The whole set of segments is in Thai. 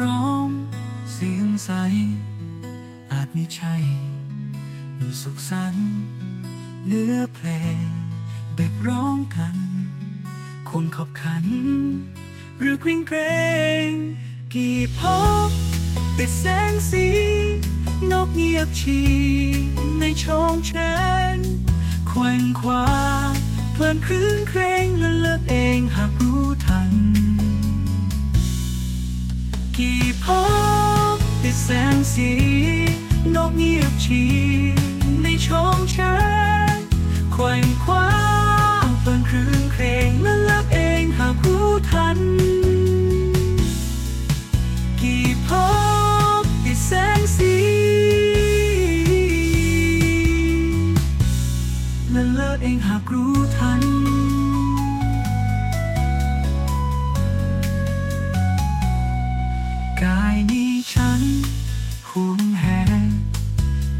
ร้องเสียงใส อาจไม่ใช่มีสุขสันต์เนื้อเพลงเด็กร้องกัน คนขอบขัน หรือกริ่งเกรง กี่พบปิดแสงสี นกเงียบชีในช่องแชนแขวงคว้าเพลินคลื่นเครงและเลิกเองหาก กี่พบติดแสงสี นกเงียบชีในช่องแชนแขวงคว้าเพลินคลื่นเครงและเลิกเองหากรู้ทัน กี่พบติดแสงสีและเลิกเองหากรู้ทัน กายนี้ฉันห่วงแหน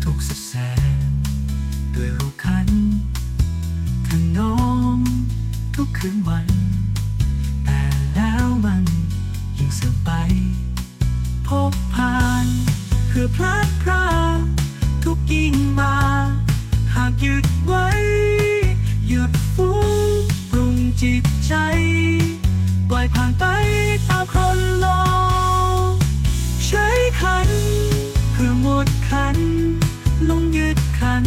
ทุกสดแสนด้วยรูปคันถนอมทุกคืนวัน แต่แล้วมันยิ่งเสื่อมไป พบผ่านเพื่อพลัดพรากทุกยิ่งมา หากหยุดไว้ หยุดฟุ้งปรุงจิตใจ ปล่อยผ่านไป นเพื่อหมดขัน ลงยึดขัน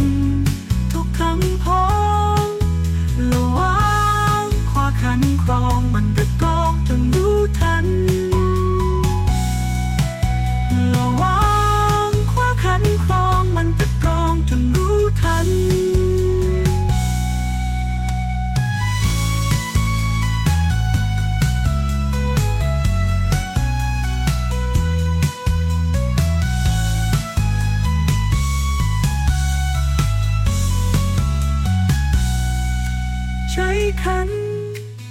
ขัน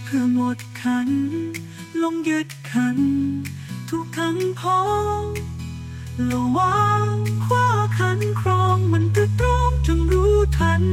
เพื่อหมดขัน ลงยึดขัน ทุกคำพ้องระวังคว้าขันครองมันตะตรองจงรู้ทัน